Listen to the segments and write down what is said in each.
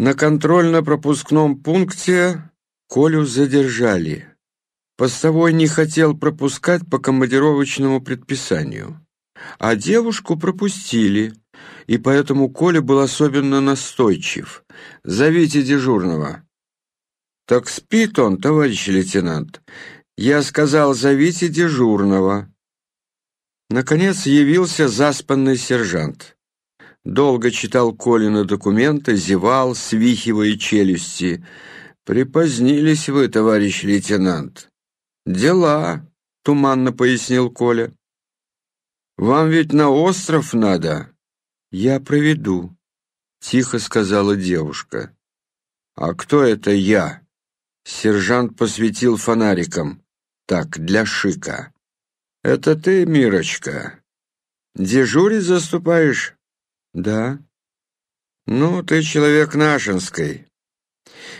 На контрольно-пропускном пункте Колю задержали. Постовой не хотел пропускать по командировочному предписанию. А девушку пропустили, и поэтому Коля был особенно настойчив. «Зовите дежурного». «Так спит он, товарищ лейтенант. Я сказал, зовите дежурного». Наконец явился заспанный сержант. Долго читал Колина документы, зевал, свихивая челюсти. «Припозднились вы, товарищ лейтенант». «Дела», — туманно пояснил Коля. «Вам ведь на остров надо». «Я проведу», — тихо сказала девушка. «А кто это я?» Сержант посветил фонариком. «Так, для шика». «Это ты, Мирочка? Дежурить заступаешь?» «Да». «Ну, ты человек нашинской.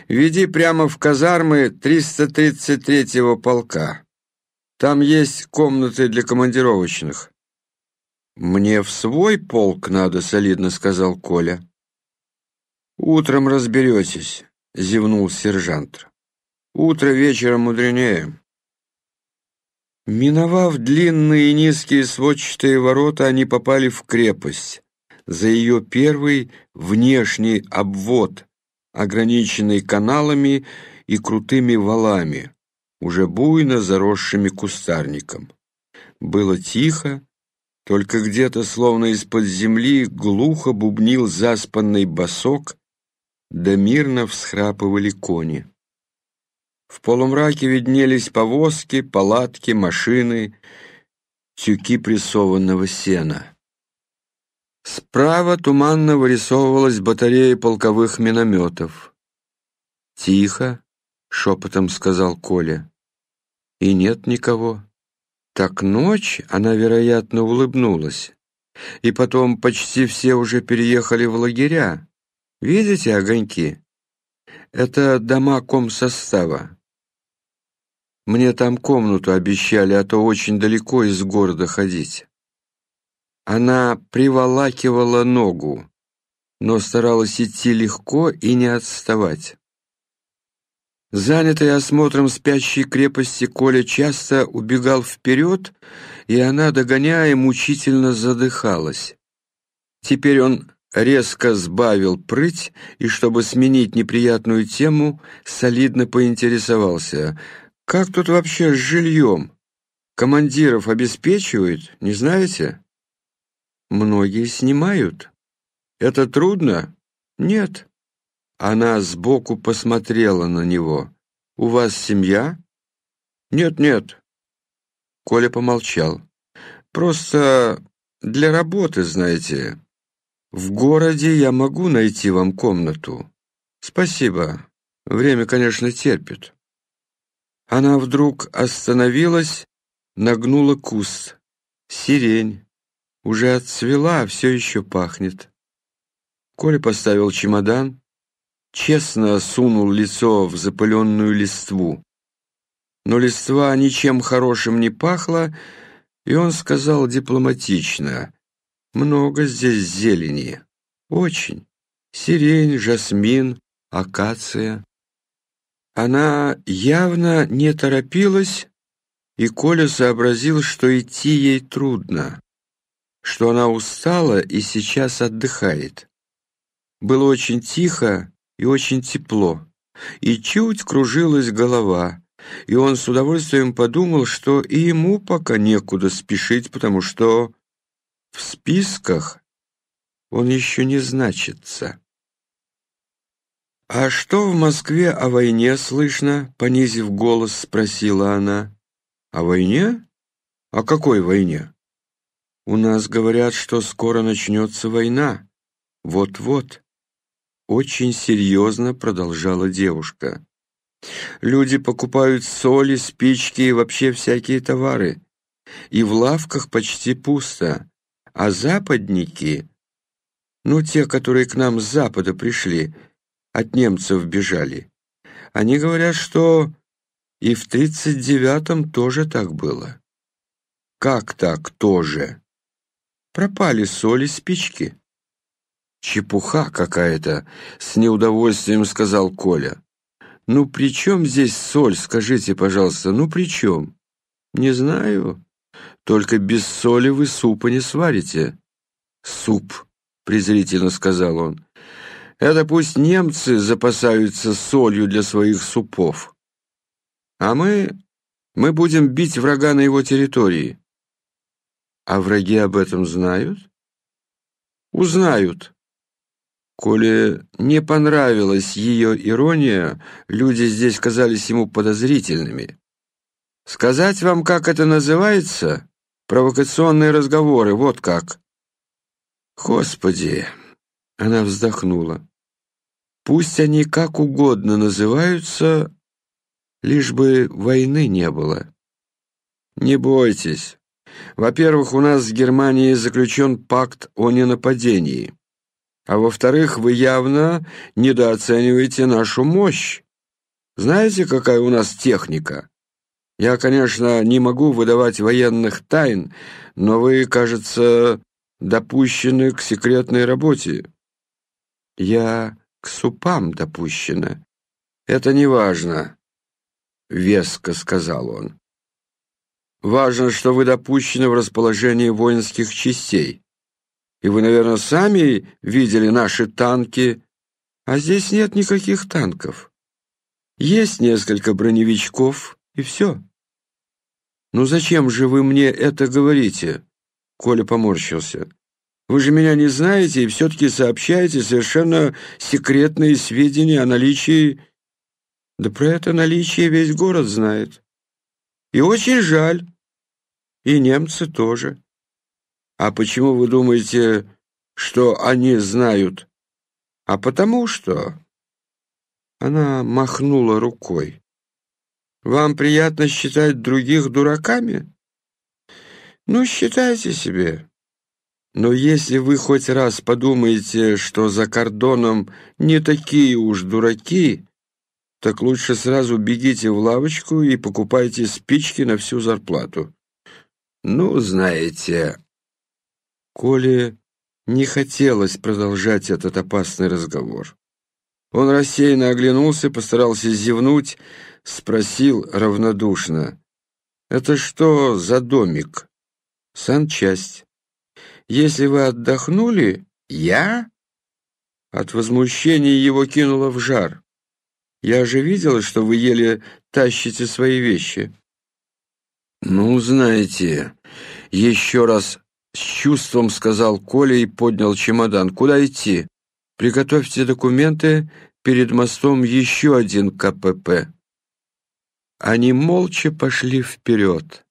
Веди прямо в казармы 333-го полка. Там есть комнаты для командировочных». «Мне в свой полк надо», — солидно сказал Коля. «Утром разберетесь», — зевнул сержант. «Утро вечером мудренее». Миновав длинные низкие сводчатые ворота, они попали в крепость. За ее первый внешний обвод, ограниченный каналами и крутыми валами, уже буйно заросшими кустарником. Было тихо, только где-то, словно из-под земли, глухо бубнил заспанный босок, да мирно всхрапывали кони. В полумраке виднелись повозки, палатки, машины, тюки прессованного сена. Справа туманно вырисовывалась батарея полковых минометов. «Тихо», — шепотом сказал Коля. «И нет никого». Так ночь, она, вероятно, улыбнулась. И потом почти все уже переехали в лагеря. Видите огоньки? Это дома комсостава. Мне там комнату обещали, а то очень далеко из города ходить. Она приволакивала ногу, но старалась идти легко и не отставать. Занятый осмотром спящей крепости, Коля часто убегал вперед, и она, догоняя, мучительно задыхалась. Теперь он резко сбавил прыть и, чтобы сменить неприятную тему, солидно поинтересовался — как тут вообще с жильем? Командиров обеспечивают, не знаете? Многие снимают. Это трудно? Нет. Она сбоку посмотрела на него. У вас семья? Нет-нет. Коля помолчал. Просто для работы, знаете. В городе я могу найти вам комнату. Спасибо. Время, конечно, терпит. Она вдруг остановилась, нагнула куст. Сирень. Уже отцвела, а все еще пахнет. Коля поставил чемодан, честно сунул лицо в запыленную листву. Но листва ничем хорошим не пахла, и он сказал дипломатично, «Много здесь зелени. Очень. Сирень, жасмин, акация». Она явно не торопилась, и Коля сообразил, что идти ей трудно, что она устала и сейчас отдыхает. Было очень тихо и очень тепло, и чуть кружилась голова, и он с удовольствием подумал, что и ему пока некуда спешить, потому что в списках он еще не значится. «А что в Москве о войне слышно?» — понизив голос, спросила она. «О войне? О какой войне?» «У нас говорят, что скоро начнется война. Вот-вот». Очень серьезно продолжала девушка. «Люди покупают соли, спички и вообще всякие товары. И в лавках почти пусто. А западники, ну, те, которые к нам с запада пришли, — от немцев бежали. Они говорят, что и в тридцать девятом тоже так было. Как так тоже? Пропали соли спички. чепуха какая-то», — с неудовольствием сказал Коля. «Ну при чем здесь соль, скажите, пожалуйста, ну при чем?» «Не знаю. Только без соли вы супа не сварите». «Суп», — презрительно сказал он. «Это пусть немцы запасаются солью для своих супов. А мы... мы будем бить врага на его территории». «А враги об этом знают?» «Узнают». Коле не понравилась ее ирония, люди здесь казались ему подозрительными. «Сказать вам, как это называется? Провокационные разговоры, вот как». «Господи!» — она вздохнула. «Пусть они как угодно называются, лишь бы войны не было». «Не бойтесь. Во-первых, у нас с Германией заключен пакт о ненападении. А во-вторых, вы явно недооцениваете нашу мощь. Знаете, какая у нас техника? Я, конечно, не могу выдавать военных тайн, но вы, кажется, допущены к секретной работе. Я к супам допущена. Это не важно, — веско сказал он. Важно, что вы допущены в расположении воинских частей. И вы, наверное, сами видели наши танки. А здесь нет никаких танков. Есть несколько броневичков, и все. Ну зачем же вы мне это говорите? Коля поморщился. Вы же меня не знаете и все-таки сообщаете совершенно секретные сведения о наличии... Да про это наличие весь город знает. И очень жаль. И немцы тоже. А почему вы думаете, что они знают? А потому что...» Она махнула рукой. «Вам приятно считать других дураками? Ну, считайте себе. Но если вы хоть раз подумаете, что за кордоном не такие уж дураки, так лучше сразу бегите в лавочку и покупайте спички на всю зарплату. Ну, знаете, Коле не хотелось продолжать этот опасный разговор. Он рассеянно оглянулся, постарался зевнуть, спросил равнодушно. «Это что за домик?» «Санчасть. Если вы отдохнули...» «Я?» От возмущения его кинуло в жар. «Я же видела, что вы еле тащите свои вещи». «Ну, знаете, еще раз с чувством сказал Коля и поднял чемодан. «Куда идти? Приготовьте документы. Перед мостом еще один КПП». Они молча пошли вперед.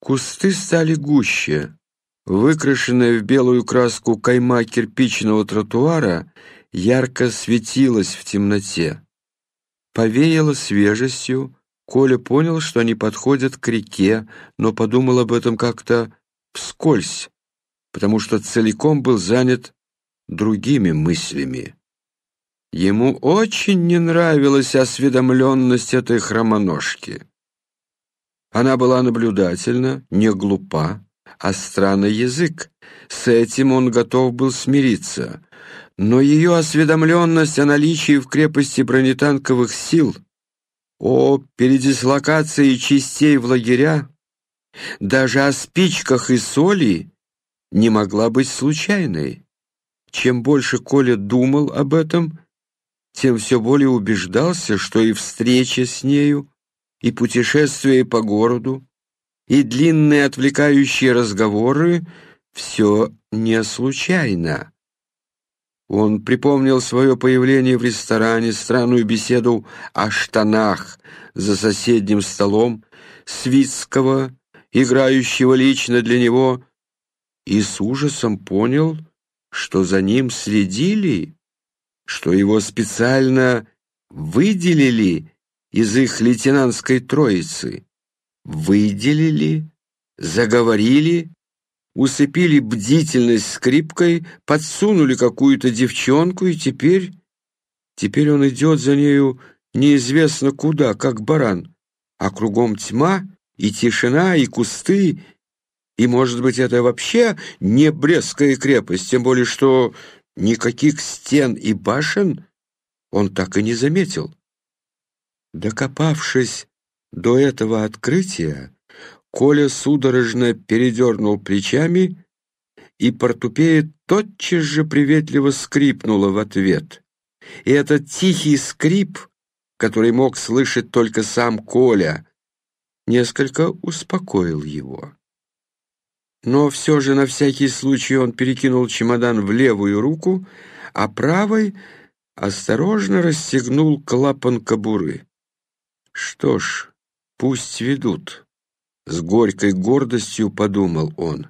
Кусты стали гуще. Выкрашенная в белую краску кайма кирпичного тротуара ярко светилась в темноте. Повеяло свежестью. Коля понял, что они подходят к реке, но подумал об этом как-то вскользь, потому что целиком был занят другими мыслями. Ему очень не нравилась осведомленность этой хромоножки. Она была наблюдательна, не глупа, а странный язык. С этим он готов был смириться. Но ее осведомленность о наличии в крепости бронетанковых сил, о передислокации частей в лагеря, даже о спичках и соли не могла быть случайной. Чем больше Коля думал об этом, тем все более убеждался, что и встреча с нею, и путешествие по городу, и длинные отвлекающие разговоры — все не случайно. Он припомнил свое появление в ресторане, странную беседу о штанах за соседним столом, Свицкого играющего лично для него, и с ужасом понял, что за ним следили, что его специально выделили из их лейтенантской троицы. Выделили, заговорили, усыпили бдительность скрипкой, подсунули какую-то девчонку, и теперь... Теперь он идет за нею неизвестно куда, как баран, а кругом тьма — и тишина, и кусты, и, может быть, это вообще не Брестская крепость, тем более что никаких стен и башен он так и не заметил. Докопавшись до этого открытия, Коля судорожно передернул плечами, и портупея тотчас же приветливо скрипнула в ответ. И этот тихий скрип, который мог слышать только сам Коля, несколько успокоил его. Но все же на всякий случай он перекинул чемодан в левую руку, а правой осторожно расстегнул клапан кобуры. Что ж, пусть ведут. С горькой гордостью подумал он.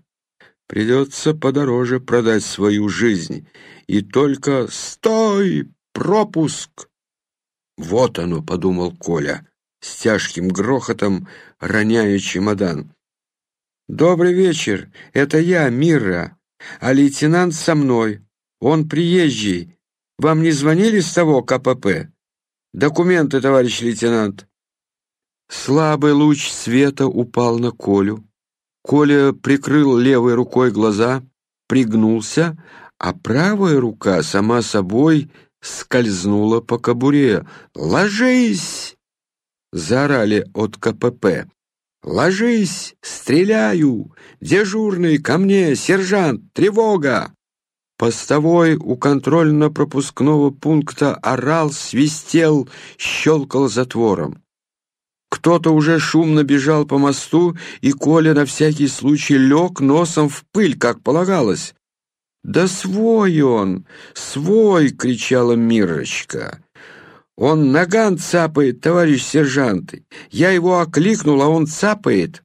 Придется подороже продать свою жизнь. И только «Стой! Пропуск!» «Вот оно», — подумал Коля, с тяжким грохотом роняя чемодан. «Добрый вечер, это я, Мира, а лейтенант со мной. Он приезжий. Вам не звонили с того КПП? Документы, товарищ лейтенант». Слабый луч света упал на Колю. Коля прикрыл левой рукой глаза, пригнулся, а правая рука сама собой скользнула по кобуре. «Ложись!» — заорали от КПП. «Ложись! Стреляю! Дежурный, ко мне! Сержант! Тревога!» Постовой у контрольно-пропускного пункта орал, свистел, щелкал затвором. Кто-то уже шумно бежал по мосту, и Коля на всякий случай лег носом в пыль, как полагалось. «Да свой он! Свой!» — кричала Мирочка. «Он наган цапает, товарищ сержант! Я его окликнул, а он цапает!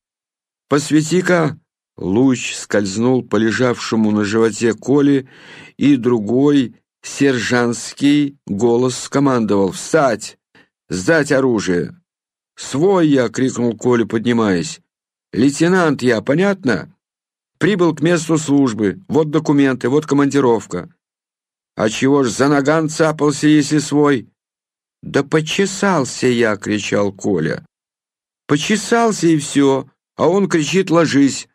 Посвети-ка!» Луч скользнул по лежавшему на животе Коле, и другой, сержантский, голос скомандовал «Встать! Сдать оружие!» «Свой я!» — крикнул Коля, поднимаясь. «Лейтенант я, понятно? Прибыл к месту службы. Вот документы, вот командировка». «А чего ж за наган цапался, если свой?» «Да почесался я!» — кричал Коля. «Почесался и все, а он кричит «ложись».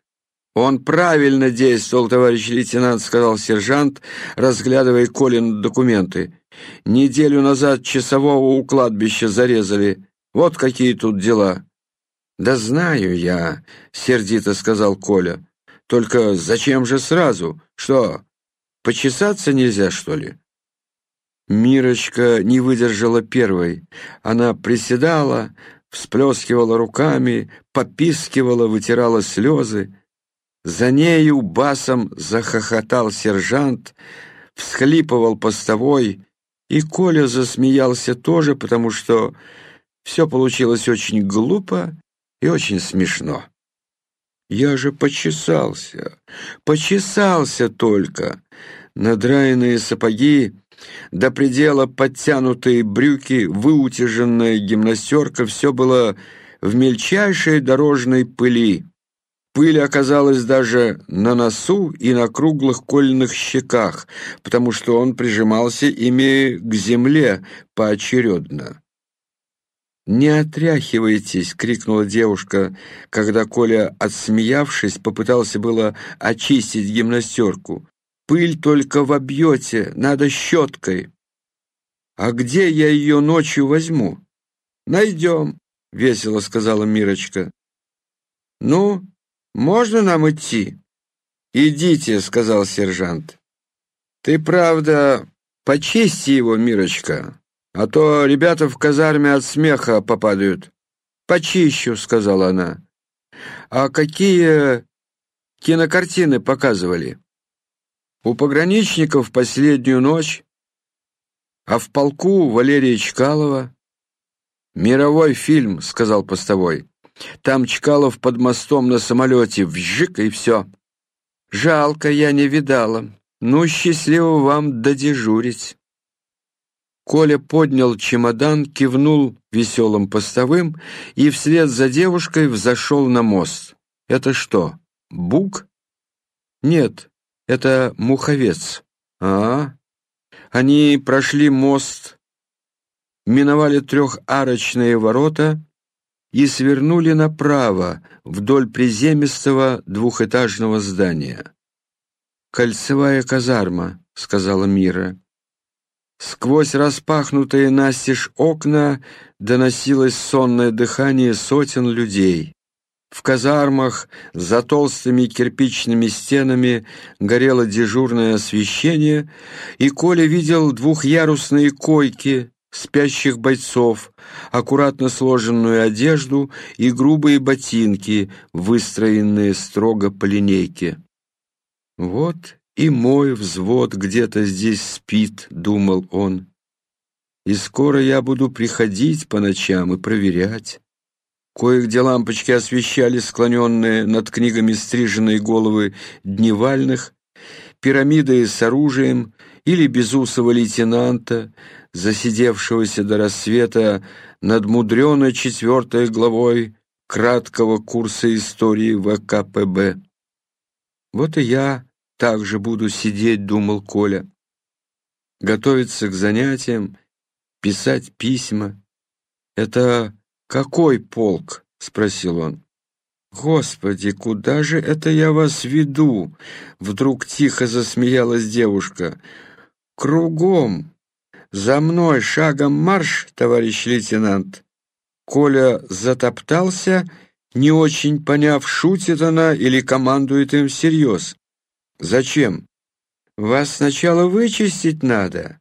«Он правильно действовал, товарищ лейтенант», — сказал сержант, разглядывая Колин документы. «Неделю назад часового у кладбища зарезали. Вот какие тут дела». «Да знаю я», — сердито сказал Коля. «Только зачем же сразу? Что, почесаться нельзя, что ли?» Мирочка не выдержала первой. Она приседала, всплескивала руками, попискивала, вытирала слезы. За нею басом захохотал сержант, всхлипывал постовой, и Коля засмеялся тоже, потому что все получилось очень глупо и очень смешно. Я же почесался, почесался только. Надраенные сапоги, до предела подтянутые брюки, выутяженная гимнастерка — все было в мельчайшей дорожной пыли. Пыль оказалась даже на носу и на круглых кольных щеках, потому что он прижимался ими к земле поочередно. «Не отряхивайтесь!» — крикнула девушка, когда Коля, отсмеявшись, попытался было очистить гимнастерку. «Пыль только в объете, надо щеткой!» «А где я ее ночью возьму?» «Найдем», — весело сказала Мирочка. «Ну, можно нам идти?» «Идите», — сказал сержант. «Ты, правда, почисти его, Мирочка, а то ребята в казарме от смеха попадают. «Почищу», — сказала она. «А какие кинокартины показывали?» «У пограничников последнюю ночь, а в полку Валерия Чкалова». «Мировой фильм», — сказал постовой. «Там Чкалов под мостом на самолете, вжик и все». «Жалко, я не видала. Ну, счастливо вам додежурить». Коля поднял чемодан, кивнул веселым постовым и вслед за девушкой взошел на мост. Это что, бук? Нет, это муховец. А, Они прошли мост, миновали трехарочные ворота и свернули направо вдоль приземистого двухэтажного здания. «Кольцевая казарма», — сказала Мира. Сквозь распахнутые настежь окна доносилось сонное дыхание сотен людей. В казармах за толстыми кирпичными стенами горело дежурное освещение, и Коля видел двухъярусные койки, спящих бойцов, аккуратно сложенную одежду и грубые ботинки, выстроенные строго по линейке. Вот и мой взвод где-то здесь спит, думал он. И скоро я буду приходить по ночам и проверять. Кое-где лампочки освещали склоненные над книгами стриженные головы дневальных, пирамиды с оружием или безусого лейтенанта, засидевшегося до рассвета над мудреной четвертой главой краткого курса истории ВКПБ. Вот и я так же буду сидеть, думал Коля. Готовиться к занятиям, писать письма. Это какой полк? спросил он. Господи, куда же это я вас веду? Вдруг тихо засмеялась девушка. Кругом. За мной шагом марш, товарищ лейтенант. Коля затоптался, не очень поняв, шутит она или командует им всерьез. Зачем? Вас сначала вычистить надо,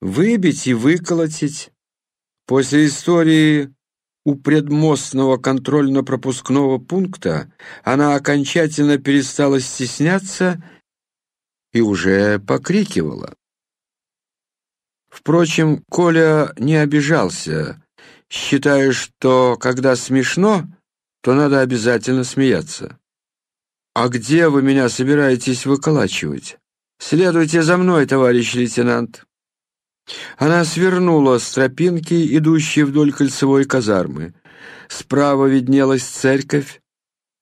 выбить и выколотить. После истории у предмостного контрольно-пропускного пункта она окончательно перестала стесняться и уже покрикивала. Впрочем, Коля не обижался, считая, что когда смешно, то надо обязательно смеяться. «А где вы меня собираетесь выколачивать? Следуйте за мной, товарищ лейтенант». Она свернула с тропинки, идущей вдоль кольцевой казармы. Справа виднелась церковь,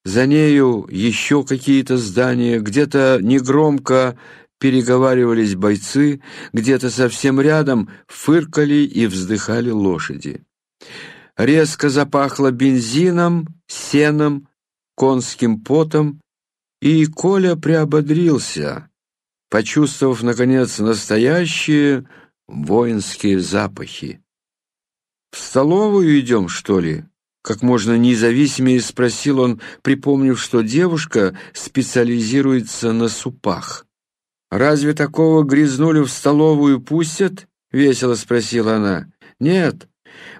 за нею еще какие-то здания, где-то негромко переговаривались бойцы, где-то совсем рядом фыркали и вздыхали лошади. Резко запахло бензином, сеном, конским потом и Коля приободрился, почувствовав, наконец, настоящие воинские запахи. «В столовую идем, что ли?» Как можно независимее спросил он, припомнив, что девушка специализируется на супах. «Разве такого грязнули в столовую пустят?» — весело спросила она. «Нет,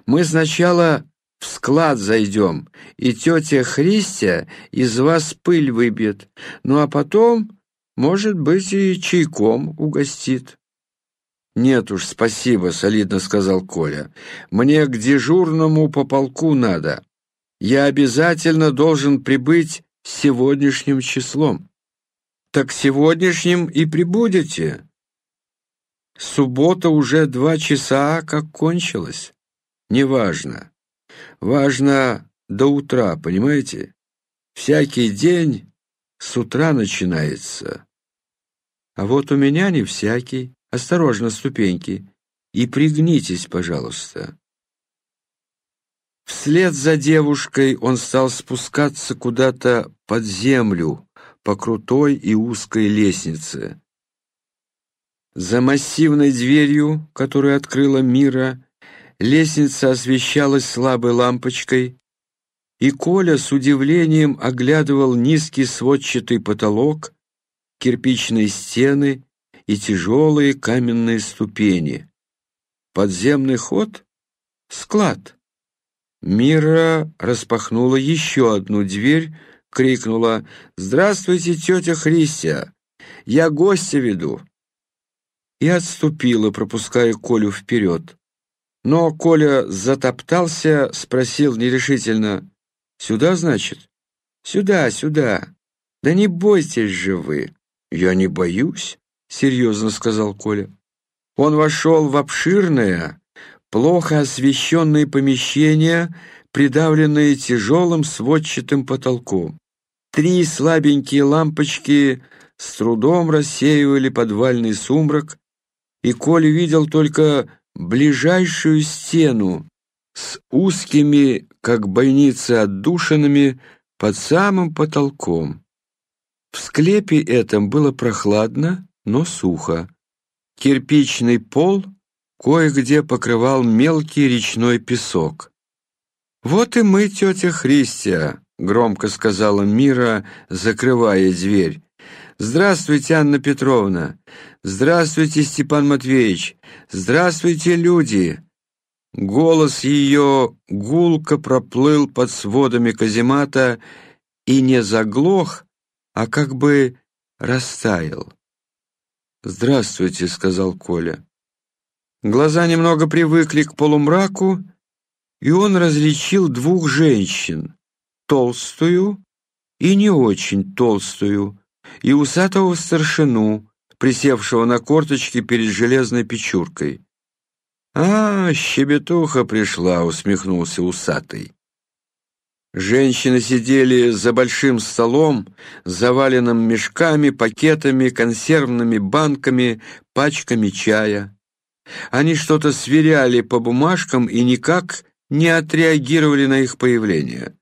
мы сначала в склад зайдем, и тетя Христя из вас пыль выбьет, ну а потом, может быть, и чайком угостит». «Нет уж, спасибо», — солидно сказал Коля. «Мне к дежурному по полку надо. Я обязательно должен прибыть сегодняшним числом». «Так сегодняшним и прибудете?» «Суббота уже два часа, как кончилась. Неважно. Важно до утра, понимаете? Всякий день с утра начинается. А вот у меня не всякий. Осторожно, ступеньки. И пригнитесь, пожалуйста. Вслед за девушкой он стал спускаться куда-то под землю по крутой и узкой лестнице. За массивной дверью, которую открыла Мира, Лестница освещалась слабой лампочкой, и Коля с удивлением оглядывал низкий сводчатый потолок, кирпичные стены и тяжелые каменные ступени. Подземный ход? Склад. Мира распахнула еще одну дверь, крикнула «Здравствуйте, тетя Христия! Я гостя веду!» и отступила, пропуская Колю вперед. Но Коля затоптался, спросил нерешительно. «Сюда, значит?» «Сюда, сюда. Да не бойтесь же вы». «Я не боюсь», — серьезно сказал Коля. Он вошел в обширное, плохо освещенное помещение, придавленное тяжелым сводчатым потолком. Три слабенькие лампочки с трудом рассеивали подвальный сумрак, и Коля видел только ближайшую стену с узкими, как бойницы, отдушинами под самым потолком. В склепе этом было прохладно, но сухо. Кирпичный пол кое-где покрывал мелкий речной песок. «Вот и мы, тетя Христия», — громко сказала Мира, закрывая дверь. «Здравствуйте, Анна Петровна! Здравствуйте, Степан Матвеевич! Здравствуйте, люди!» Голос ее гулко проплыл под сводами каземата и не заглох, а как бы растаял. «Здравствуйте», — сказал Коля. Глаза немного привыкли к полумраку, и он различил двух женщин, толстую и не очень толстую, и усатого старшину, присевшего на корточки перед железной печуркой. «А, щебетуха пришла», — усмехнулся усатый. Женщины сидели за большим столом, заваленным мешками, пакетами, консервными банками, пачками чая. Они что-то сверяли по бумажкам и никак не отреагировали на их появление.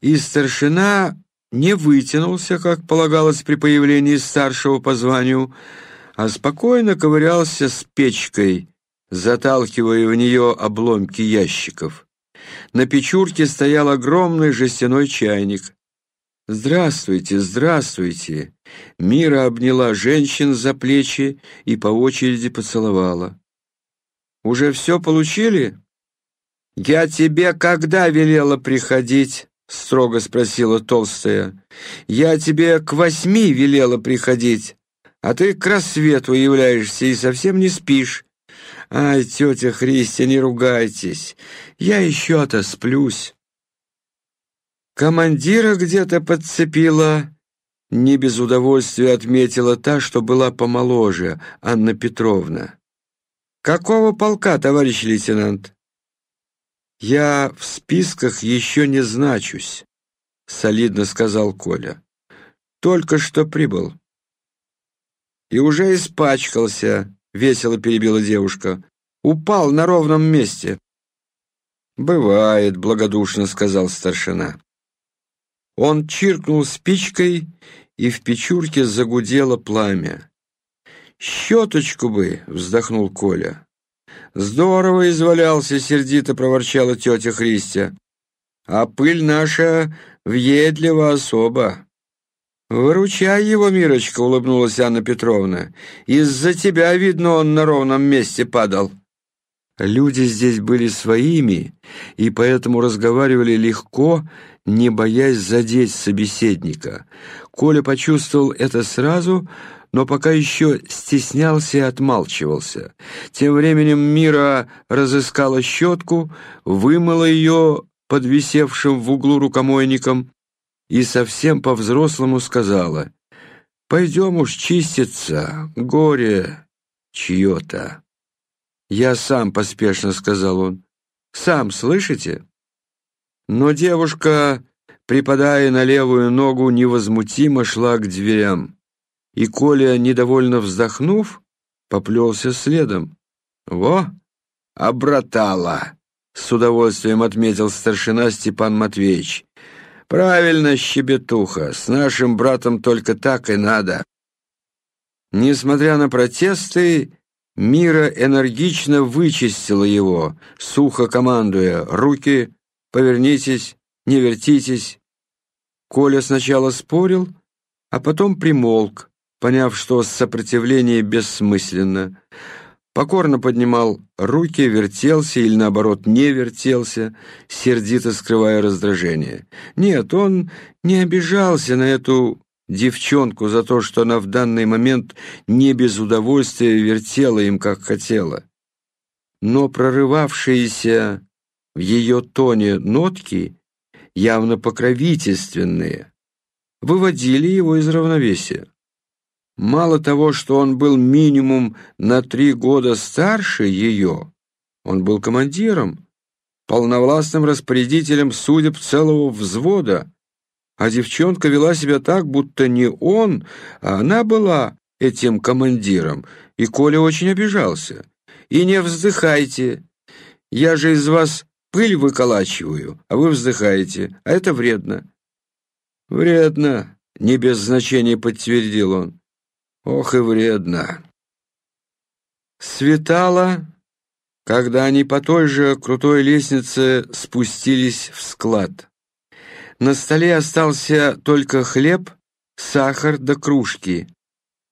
И старшина не вытянулся, как полагалось при появлении старшего по званию, а спокойно ковырялся с печкой, заталкивая в нее обломки ящиков. На печурке стоял огромный жестяной чайник. «Здравствуйте, здравствуйте!» Мира обняла женщин за плечи и по очереди поцеловала. «Уже все получили?» «Я тебе когда велела приходить?» — строго спросила толстая. «Я тебе к восьми велела приходить, а ты к рассвету являешься и совсем не спишь. Ай, тетя Христя, не ругайтесь, я еще отосплюсь». Командира где-то подцепила, не без удовольствия отметила та, что была помоложе, Анна Петровна. «Какого полка, товарищ лейтенант?» «Я в списках еще не значусь», — солидно сказал Коля. «Только что прибыл». «И уже испачкался», — весело перебила девушка. «Упал на ровном месте». «Бывает», — благодушно сказал старшина. Он чиркнул спичкой, и в печурке загудело пламя. «Щеточку бы!» — вздохнул Коля. «Здорово извалялся!» — сердито проворчала тетя Христя. «А пыль наша въедлива особо!» «Выручай его, Мирочка!» — улыбнулась Анна Петровна. «Из-за тебя, видно, он на ровном месте падал». Люди здесь были своими, и поэтому разговаривали легко, не боясь задеть собеседника. Коля почувствовал это сразу, но пока еще стеснялся и отмалчивался. Тем временем Мира разыскала щетку, вымыла ее под висевшим в углу рукомойником и совсем по-взрослому сказала «Пойдем уж чиститься, горе чье-то». «Я сам», — поспешно сказал он. «Сам, слышите?» Но девушка, припадая на левую ногу, невозмутимо шла к дверям. И Коля, недовольно вздохнув, поплелся следом. «Во, обратала!» — с удовольствием отметил старшина Степан Матвеевич. «Правильно, щебетуха, с нашим братом только так и надо». Несмотря на протесты, Мира энергично вычистила его, сухо командуя «Руки, повернитесь, не вертитесь». Коля сначала спорил, а потом примолк, поняв, что сопротивление бессмысленно. Покорно поднимал руки, вертелся или, наоборот, не вертелся, сердито скрывая раздражение. Нет, он не обижался на эту девчонку за то, что она в данный момент не без удовольствия вертела им, как хотела. Но прорывавшиеся в ее тоне нотки, явно покровительственные, выводили его из равновесия. Мало того, что он был минимум на три года старше ее, он был командиром, полновластным распорядителем судеб целого взвода, а девчонка вела себя так, будто не он, а она была этим командиром, и Коля очень обижался. «И не вздыхайте, я же из вас пыль выколачиваю, а вы вздыхаете, а это вредно». «Вредно», — не без значения подтвердил он. «Ох и вредно». Светало, когда они по той же крутой лестнице спустились в склад. На столе остался только хлеб, сахар да кружки,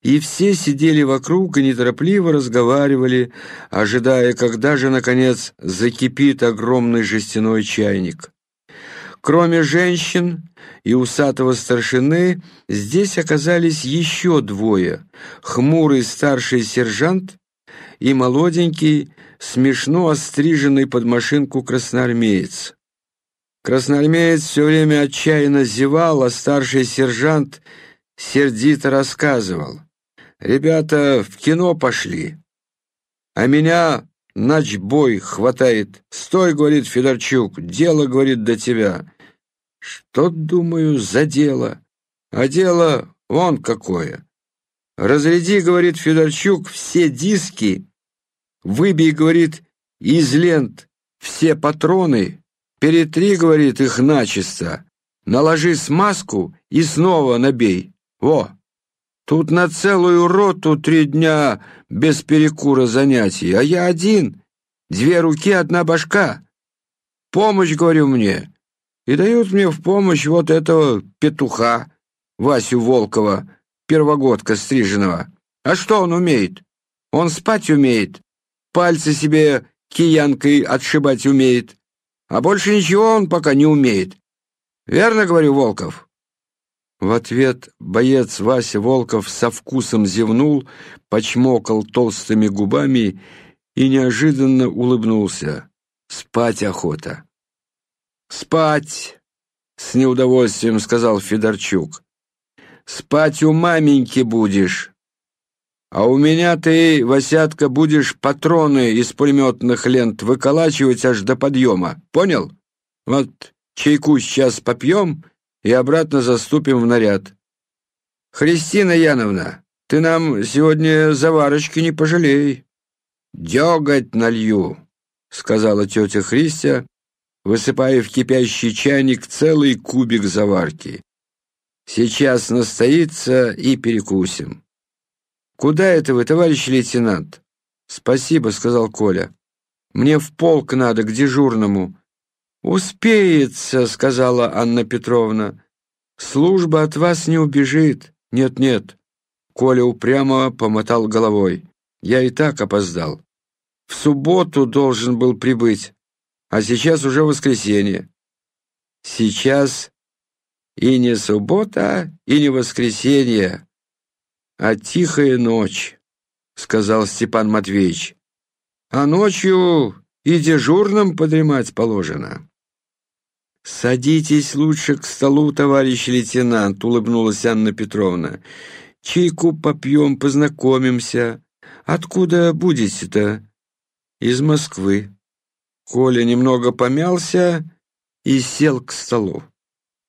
и все сидели вокруг и неторопливо разговаривали, ожидая, когда же, наконец, закипит огромный жестяной чайник. Кроме женщин и усатого старшины, здесь оказались еще двое — хмурый старший сержант и молоденький, смешно остриженный под машинку красноармеец. Красноармеец все время отчаянно зевал, а старший сержант сердито рассказывал. «Ребята в кино пошли, а меня начбой хватает. Стой, — говорит Федорчук, — дело, — говорит, — до тебя. Что, думаю, за дело? А дело вон какое. Разряди, — говорит Федорчук, — все диски, выбей, — говорит, — из лент все патроны, Перетри, говорит, их начисто. Наложи смазку и снова набей. Во! Тут на целую роту три дня без перекура занятий, а я один. Две руки, одна башка. Помощь, говорю мне. И дают мне в помощь вот этого петуха, Васю Волкова, первогодка стриженного. А что он умеет? Он спать умеет, пальцы себе киянкой отшибать умеет. А больше ничего он пока не умеет. Верно говорю, Волков?» В ответ боец Вася Волков со вкусом зевнул, почмокал толстыми губами и неожиданно улыбнулся. «Спать охота». «Спать!» — с неудовольствием сказал Федорчук. «Спать у маменьки будешь, а у меня ты, Васятка, будешь патроны из пулеметных лент выколачивать аж до подъема. Понял? Вот чайку сейчас попьем и обратно заступим в наряд. Христина Яновна, ты нам сегодня заварочки не пожалей. Деготь налью, сказала тетя Христя, высыпая в кипящий чайник целый кубик заварки. Сейчас настоится и перекусим. «Куда это вы, товарищ лейтенант?» «Спасибо», — сказал Коля. «Мне в полк надо, к дежурному». «Успеется», — сказала Анна Петровна. «Служба от вас не убежит». «Нет-нет». Коля упрямо помотал головой. «Я и так опоздал. В субботу должен был прибыть, а сейчас уже воскресенье». «Сейчас и не суббота, и не воскресенье, а тихая ночь», — сказал Степан Матвеевич. «А ночью и дежурным подремать положено». «Садитесь лучше к столу, товарищ лейтенант», — улыбнулась Анна Петровна. «Чайку попьем, познакомимся. Откуда будете-то?» «Из Москвы». Коля немного помялся и сел к столу.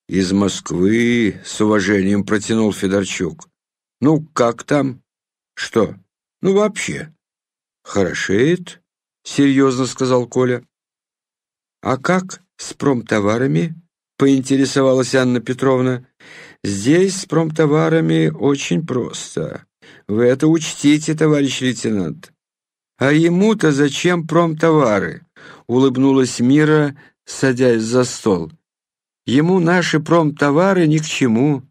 «Из Москвы», — с уважением протянул Федорчук. Ну, как там? Что? Ну, вообще. Хорошеет, серьезно сказал Коля. А как с промтоварами? Поинтересовалась Анна Петровна. Здесь с промтоварами очень просто. Вы это учтите, товарищ лейтенант. А ему-то зачем промтовары? Улыбнулась Мира, садясь за стол. Ему наши промтовары ни к чему.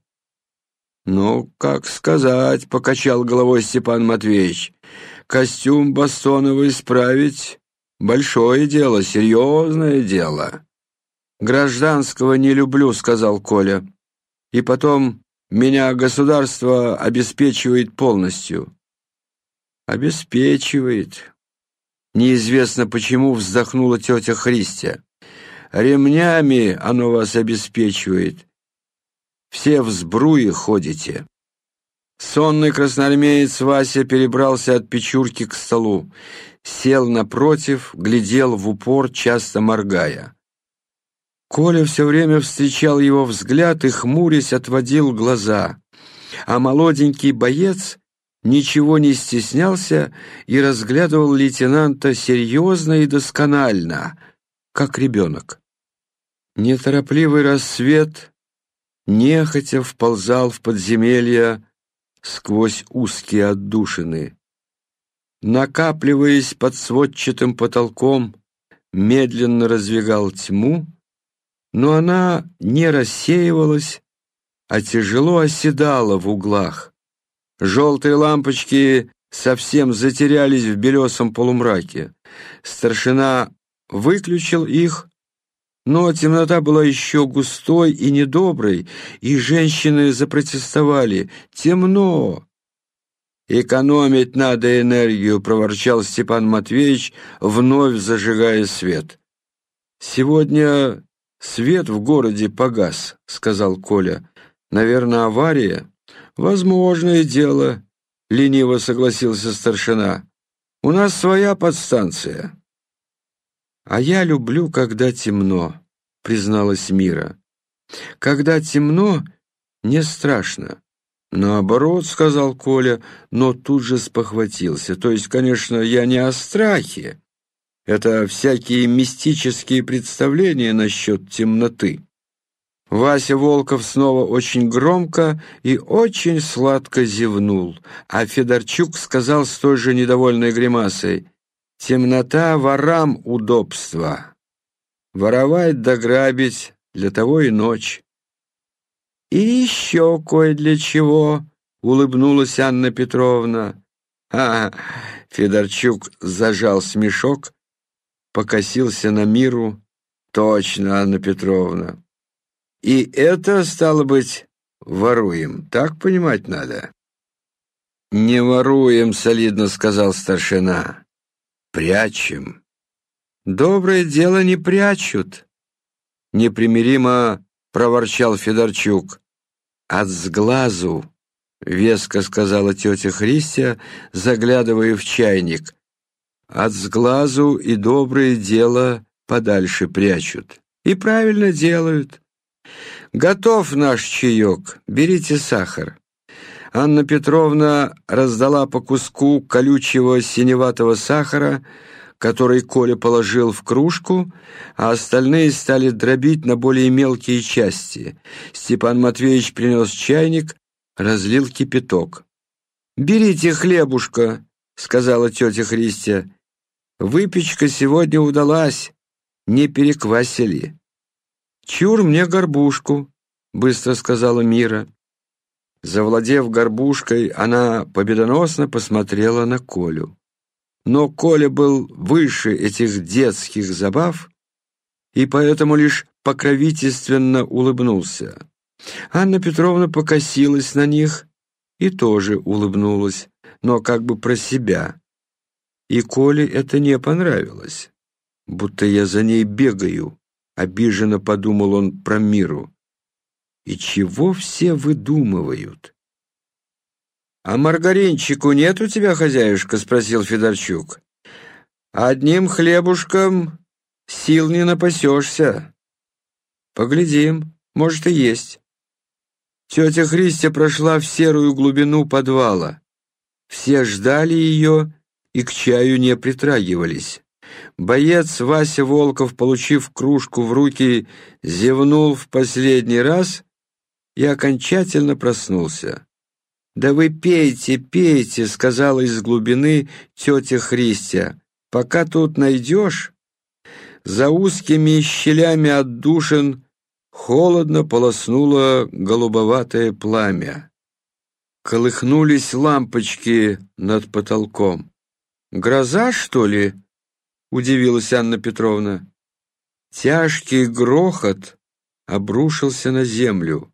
«Ну, как сказать», — покачал головой Степан Матвеевич. «Костюм Бастоновый исправить — большое дело, серьезное дело». «Гражданского не люблю», — сказал Коля. «И потом, меня государство обеспечивает полностью». «Обеспечивает». Неизвестно почему вздохнула тетя Христия. «Ремнями оно вас обеспечивает» все в сбруе ходите». Сонный красноармеец Вася перебрался от печурки к столу, сел напротив, глядел в упор, часто моргая. Коля все время встречал его взгляд и, хмурясь, отводил глаза, а молоденький боец ничего не стеснялся и разглядывал лейтенанта серьезно и досконально, как ребенок. Неторопливый рассвет нехотя вползал в подземелья сквозь узкие отдушины. накапливаясь под сводчатым потолком, медленно раздвигал тьму, но она не рассеивалась, а тяжело оседала в углах. Желтые лампочки совсем затерялись в белесом полумраке. Старшина выключил их, но темнота была еще густой и недоброй, и женщины запротестовали. «Темно!» «Экономить надо энергию», — проворчал Степан Матвеевич, вновь зажигая свет. «Сегодня свет в городе погас», — сказал Коля. «Наверное, авария?» «Возможное дело», — лениво согласился старшина. «У нас своя подстанция». «А я люблю, когда темно», — призналась Мира. «Когда темно, не страшно. «Наоборот», — сказал Коля, но тут же спохватился. «То есть, конечно, я не о страхе. Это всякие мистические представления насчет темноты». Вася Волков снова очень громко и очень сладко зевнул, а Федорчук сказал с той же недовольной гримасой «Темнота ворам удобство. Воровать да грабить для того и ночь». «И еще кое для чего», — улыбнулась Анна Петровна. «А, Федорчук зажал смешок, покосился на миру. «Точно, Анна Петровна. И это, стало быть, воруем, так понимать надо?» «Не воруем», — солидно сказал старшина. «Прячем». «Доброе дело не прячут», — непримиримо проворчал Федорчук. «От сглазу!» — веско сказала тетя Христия, заглядывая в чайник. «От сглазу и доброе дело подальше прячут. И правильно делают. Готов наш чаек, берите сахар». Анна Петровна раздала по куску колючего синеватого сахара, который Коля положил в кружку, а остальные стали дробить на более мелкие части. Степан Матвеевич принес чайник, разлил кипяток. «Берите хлебушка», — сказала тетя Христия. «Выпечка сегодня удалась, не переквасили». «Чур мне горбушку», — быстро сказала Мира. Завладев горбушкой, она победоносно посмотрела на Колю. Но Коля был выше этих детских забав и поэтому лишь покровительственно улыбнулся. Анна Петровна покосилась на них и тоже улыбнулась, но как бы про себя. И Коле это не понравилось. Будто я за ней бегаю, обиженно подумал он про миру. И чего все выдумывают? «А маргаринчику нет у тебя, хозяюшка?» — спросил Федорчук. «Одним хлебушком сил не напасешься». «Поглядим, может и есть». Тетя Христя прошла в серую глубину подвала. Все ждали ее и к чаю не притрагивались. Боец Вася Волков, получив кружку в руки, зевнул в последний раз и окончательно проснулся. «Да вы пейте, пейте», — сказала из глубины тетя Христия. «Пока тут найдешь...» За узкими щелями отдушин холодно полоснуло голубоватое пламя. Колыхнулись лампочки над потолком. «Гроза, что ли?» — удивилась Анна Петровна. Тяжкий грохот обрушился на землю.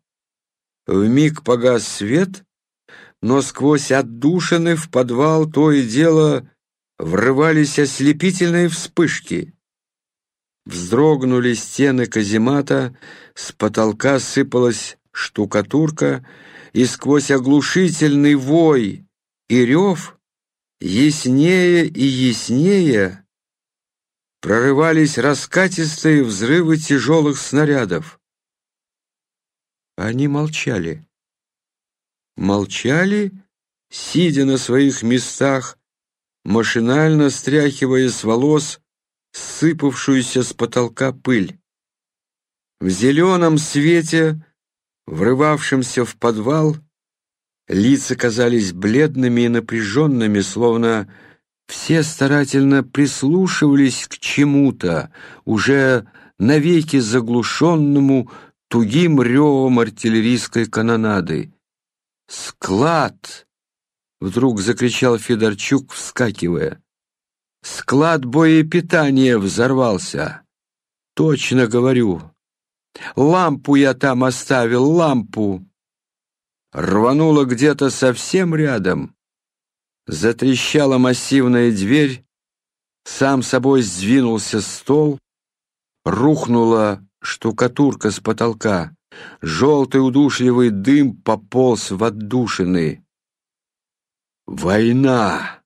Вмиг погас свет, но сквозь отдушины в подвал то и дело врывались ослепительные вспышки. Вздрогнули стены каземата, с потолка сыпалась штукатурка, и сквозь оглушительный вой и рев яснее и яснее прорывались раскатистые взрывы тяжелых снарядов. Они молчали молчали, сидя на своих местах, машинально стряхивая с волос сыпавшуюся с потолка пыль. В зеленом свете, врывавшемся в подвал, лица казались бледными и напряженными, словно Все старательно прислушивались к чему-то, уже навеки заглушенному тугим ревом артиллерийской канонады. «Склад!» — вдруг закричал Федорчук, вскакивая. «Склад боепитания взорвался!» «Точно говорю! Лампу я там оставил, лампу!» Рвануло где-то совсем рядом. Затрещала массивная дверь, сам собой сдвинулся стол, рухнула штукатурка с потолка, желтый удушливый дым пополз в отдушины. «Война!»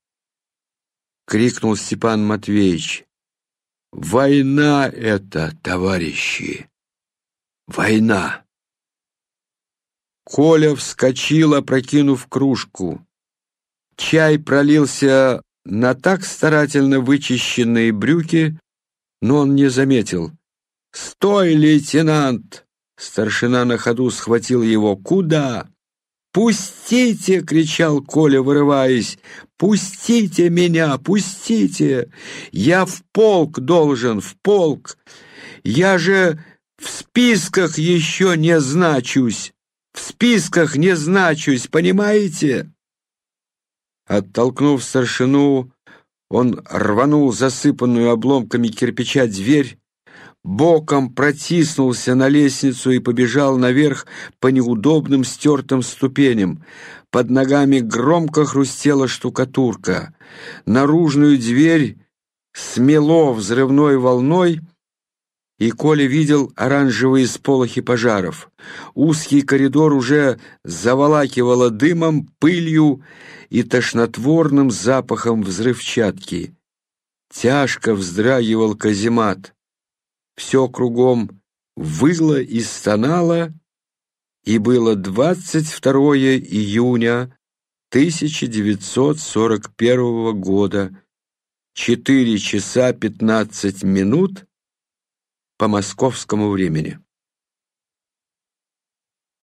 — крикнул Степан Матвеевич. «Война это, товарищи! Война!» Коля вскочил, опрокинув кружку. Чай пролился на так старательно вычищенные брюки, но он не заметил. «Стой, лейтенант!» Старшина на ходу схватил его. «Куда?» «Пустите!» — кричал Коля, вырываясь. «Пустите меня! Пустите! Я в полк должен, в полк! Я же в списках еще не значусь! В списках не значусь, понимаете?» Оттолкнув старшину, он рванул засыпанную обломками кирпича дверь, боком протиснулся на лестницу и побежал наверх по неудобным стертым ступеням. Под ногами громко хрустела штукатурка. Наружную дверь смело взрывной волной, и Коля видел оранжевые сполохи пожаров. Узкий коридор уже заволакивало дымом, пылью и тошнотворным запахом взрывчатки. Тяжко вздрагивал каземат. Все кругом выло и стонало, и было 22 июня 1941 года, 4 часа 15 минут по московскому времени.